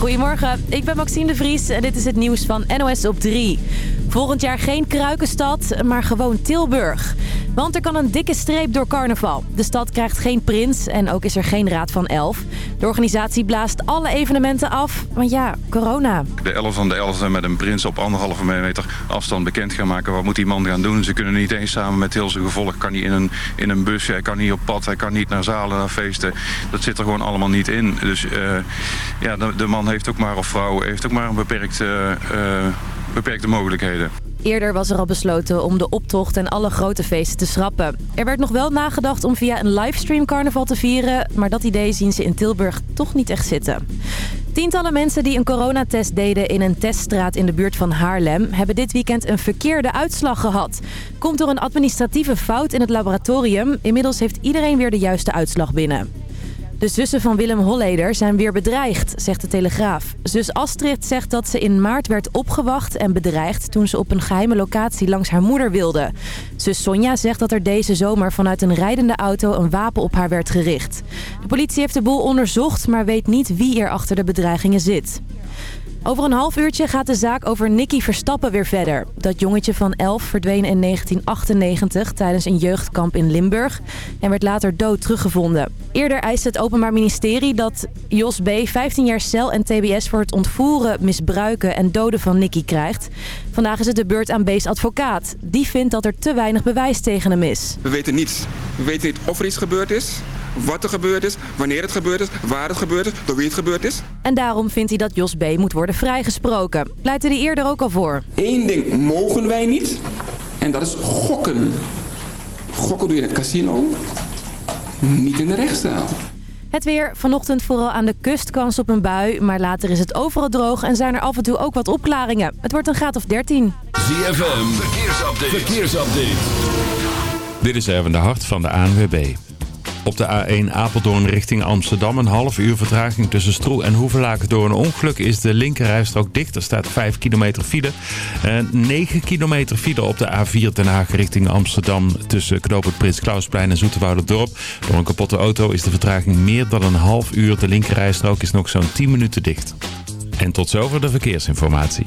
Goedemorgen, ik ben Maxime de Vries en dit is het nieuws van NOS op 3. Volgend jaar geen Kruikenstad, maar gewoon Tilburg. Want er kan een dikke streep door carnaval. De stad krijgt geen prins en ook is er geen raad van elf. De organisatie blaast alle evenementen af, want ja, corona. De 11 van de 11 met een prins op anderhalve meter afstand bekend gaan maken. Wat moet die man gaan doen? Ze kunnen niet eens samen met heel zijn gevolg. Kan niet in een, in een bus, hij kan niet op pad, hij kan niet naar zalen, naar feesten. Dat zit er gewoon allemaal niet in. Dus uh, ja, de, de, man heeft ook maar, of vrouw, heeft ook maar beperkte, uh, beperkte mogelijkheden. Eerder was er al besloten om de optocht en alle grote feesten te schrappen. Er werd nog wel nagedacht om via een livestream carnaval te vieren... maar dat idee zien ze in Tilburg toch niet echt zitten. Tientallen mensen die een coronatest deden in een teststraat in de buurt van Haarlem... hebben dit weekend een verkeerde uitslag gehad. Komt door een administratieve fout in het laboratorium. Inmiddels heeft iedereen weer de juiste uitslag binnen. De zussen van Willem Holleder zijn weer bedreigd, zegt de Telegraaf. Zus Astrid zegt dat ze in maart werd opgewacht en bedreigd... toen ze op een geheime locatie langs haar moeder wilde. Zus Sonja zegt dat er deze zomer vanuit een rijdende auto... een wapen op haar werd gericht. De politie heeft de boel onderzocht, maar weet niet wie er achter de bedreigingen zit. Over een half uurtje gaat de zaak over Nicky Verstappen weer verder. Dat jongetje van 11 verdween in 1998 tijdens een jeugdkamp in Limburg... en werd later dood teruggevonden. Eerder eiste het Openbaar Ministerie dat Jos B. 15 jaar cel en tbs... voor het ontvoeren, misbruiken en doden van Nicky krijgt. Vandaag is het de beurt aan B's advocaat. Die vindt dat er te weinig bewijs tegen hem is. We weten niets. We weten niet of er iets gebeurd is wat er gebeurd is, wanneer het gebeurd is, waar het gebeurd is, door wie het gebeurd is. En daarom vindt hij dat Jos B. moet worden vrijgesproken. Pleitte hij eerder ook al voor. Eén ding mogen wij niet en dat is gokken. Gokken doe je in het casino, niet in de rechtszaal. Het weer. Vanochtend vooral aan de kust kans op een bui. Maar later is het overal droog en zijn er af en toe ook wat opklaringen. Het wordt een graad of 13. ZFM. Verkeersupdate. Verkeersupdate. Dit is even de hart van de ANWB. Op de A1 Apeldoorn richting Amsterdam een half uur vertraging tussen Stroe en Hoevelaken door een ongeluk is de linkerrijstrook dicht. Er staat 5 kilometer file. En 9 kilometer file op de A4 Den Haag richting Amsterdam tussen knooppunt Prins Klausplein en Dorp. Door een kapotte auto is de vertraging meer dan een half uur. De linkerrijstrook is nog zo'n 10 minuten dicht. En tot zover de verkeersinformatie.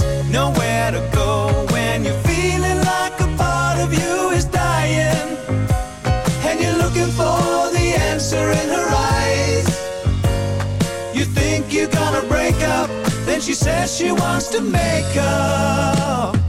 she wants to make up.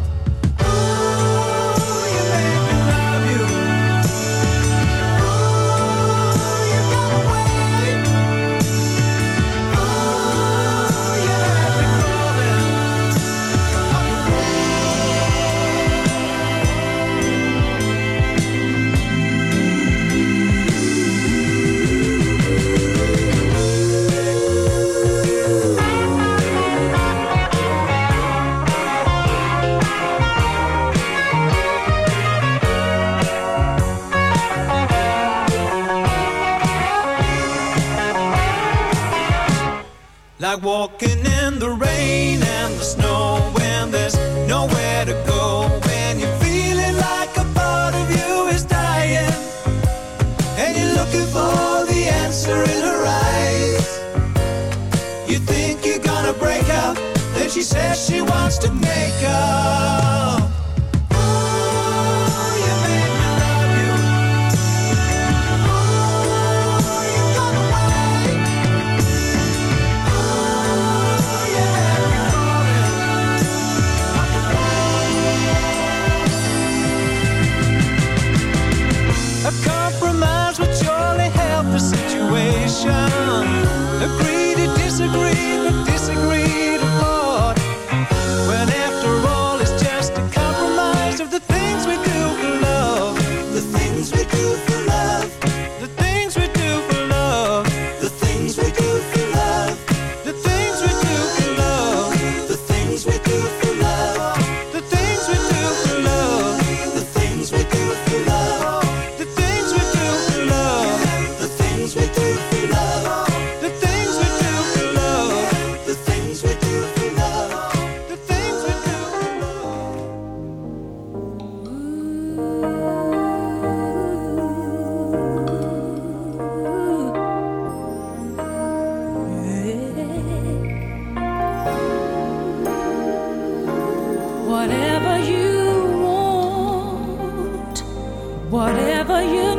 whatever you want, whatever you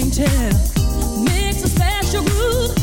can tell makes a special groove.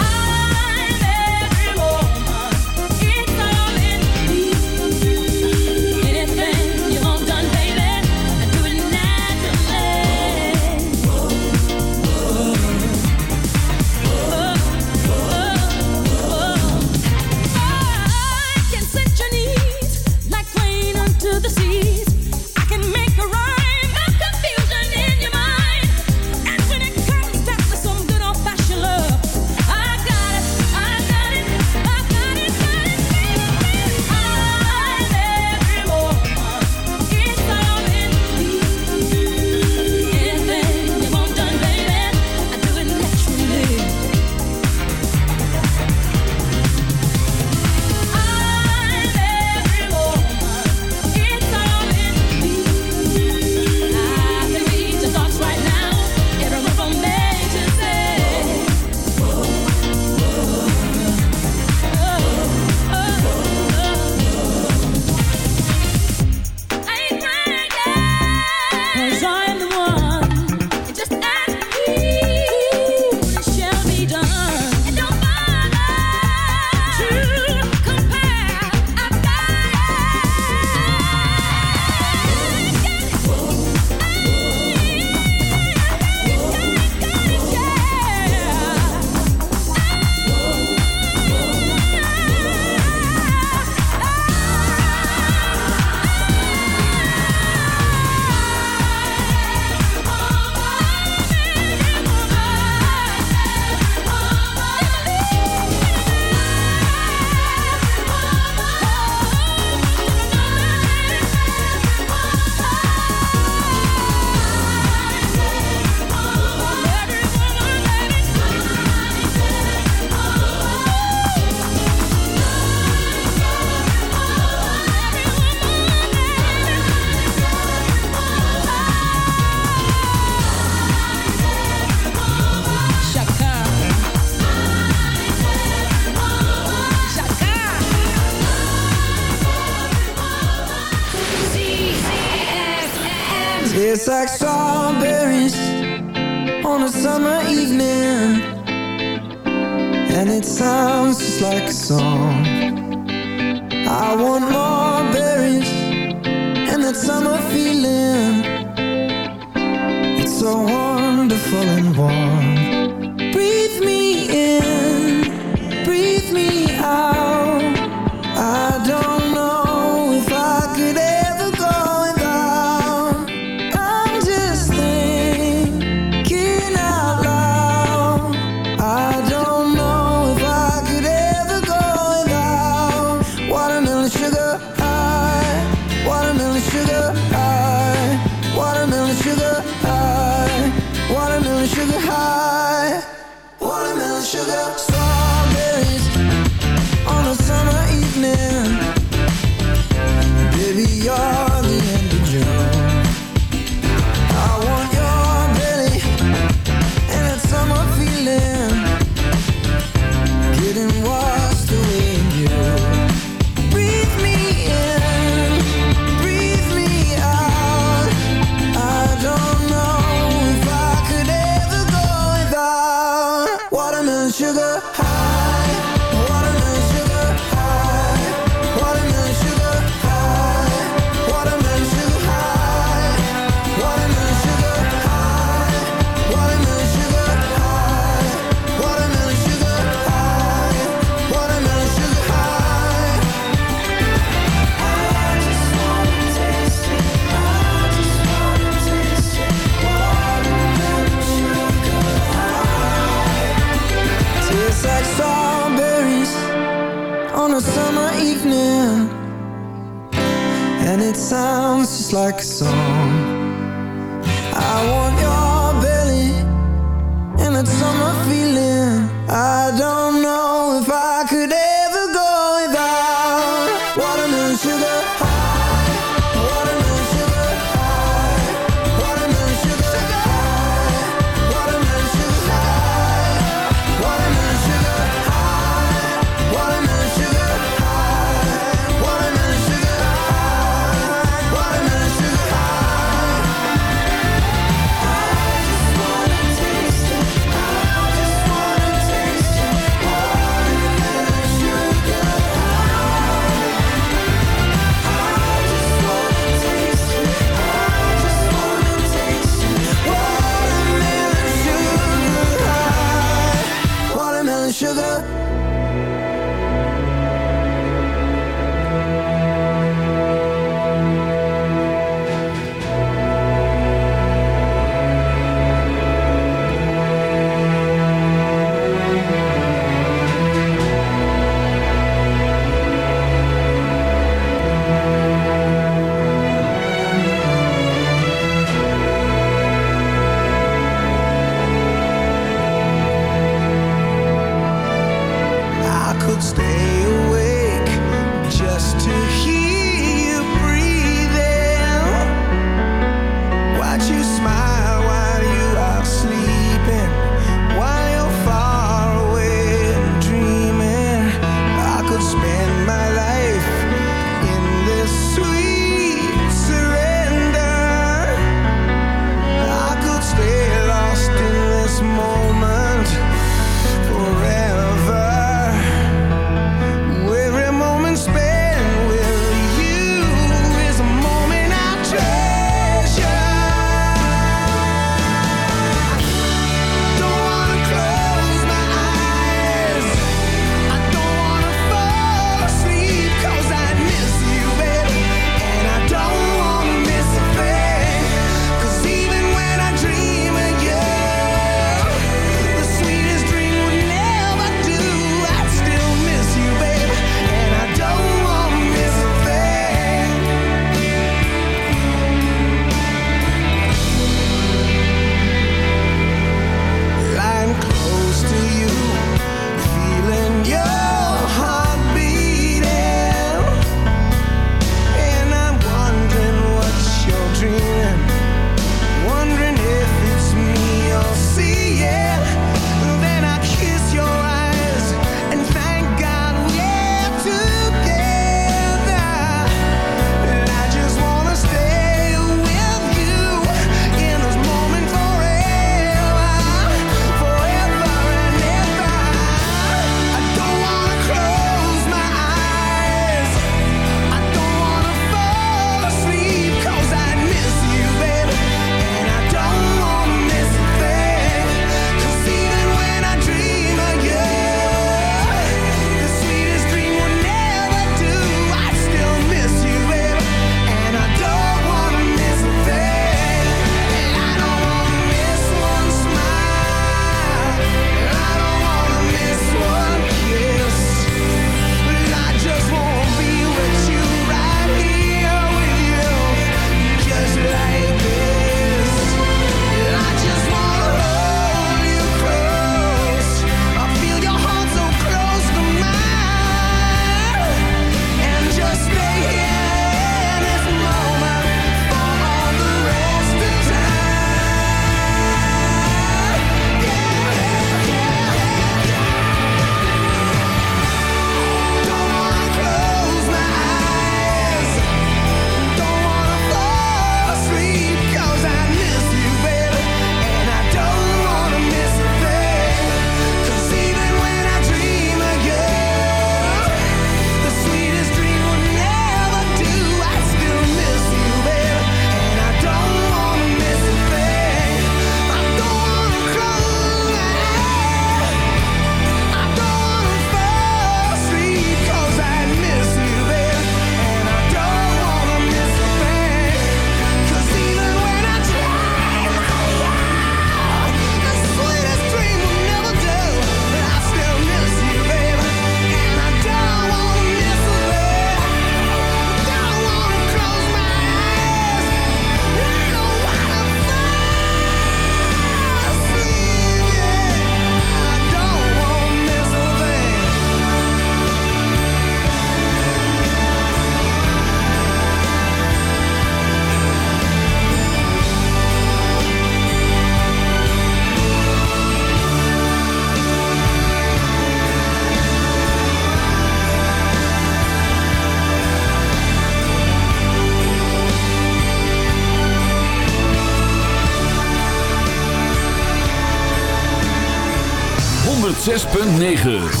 106.9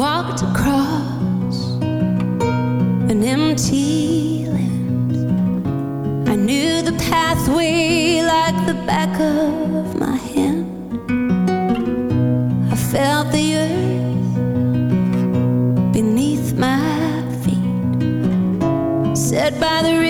walked across an empty land. I knew the pathway like the back of my hand. I felt the earth beneath my feet, set by the river.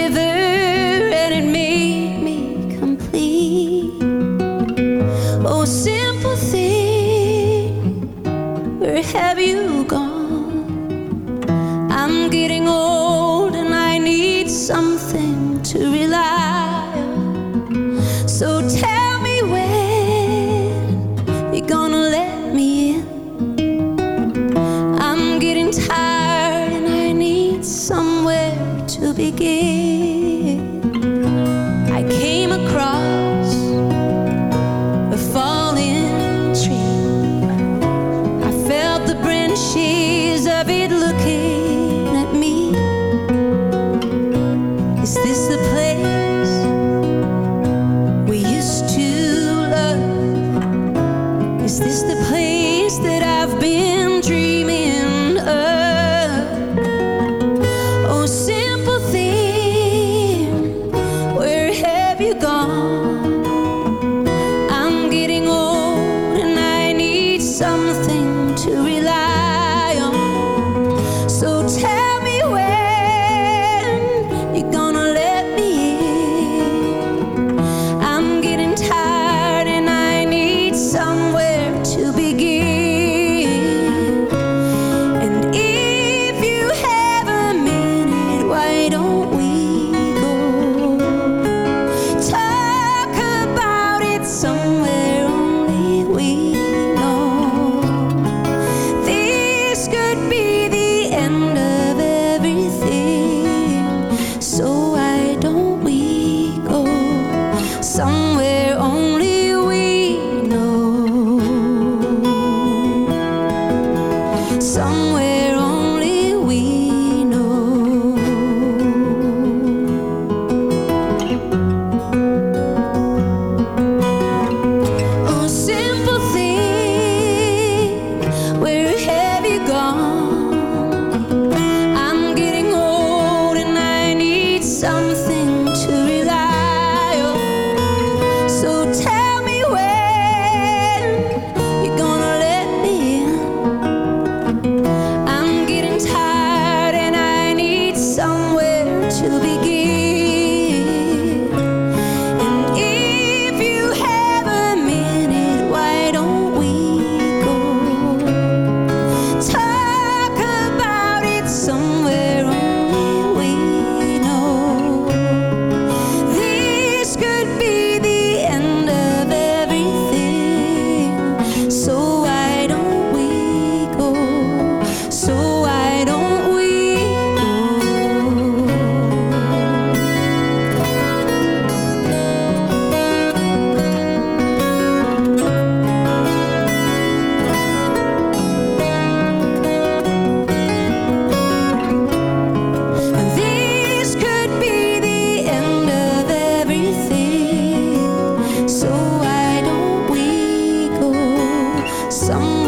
Some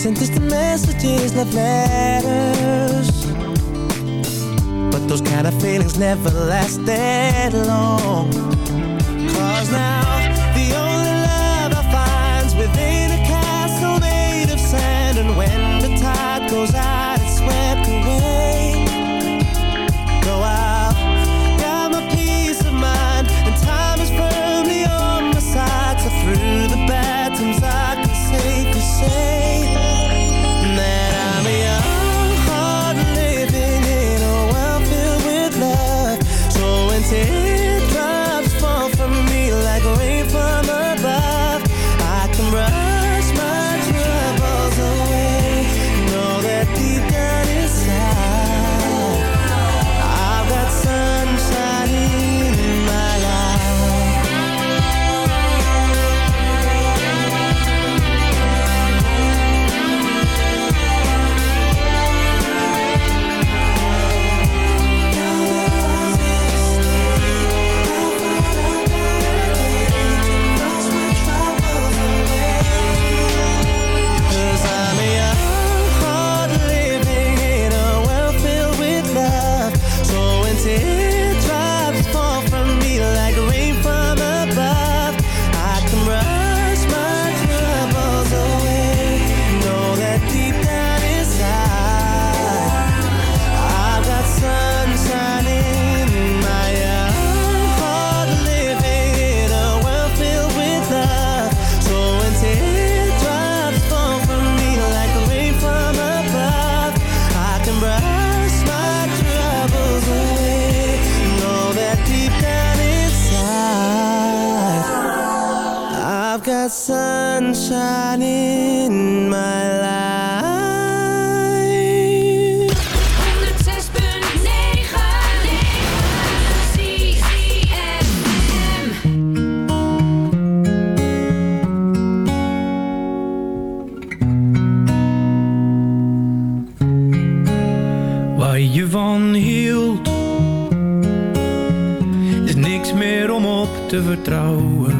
Sentence the messages love letters, But those kind of feelings never last that long. Cause now that sunshine in my life. 106.9 ZFM. Waar je van hield, is niks meer om op te vertrouwen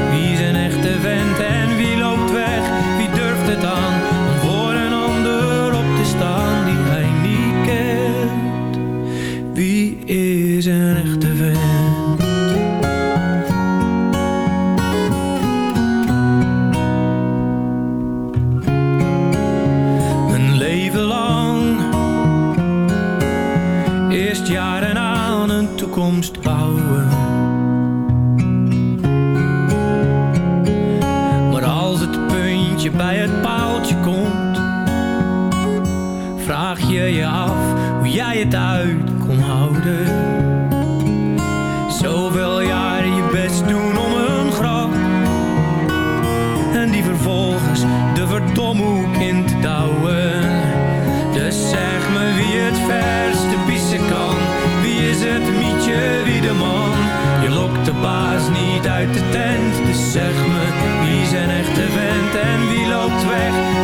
jaren aan een toekomst bouwen. Maar als het puntje bij het paaltje komt, vraag je je af hoe jij het uit kon houden. Zoveel jaren je best doen om een grap, en die vervolgens de verdomme in Baas niet uit de tent. Dus zeg me, wie zijn echte vent en wie loopt weg?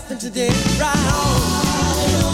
to today, right?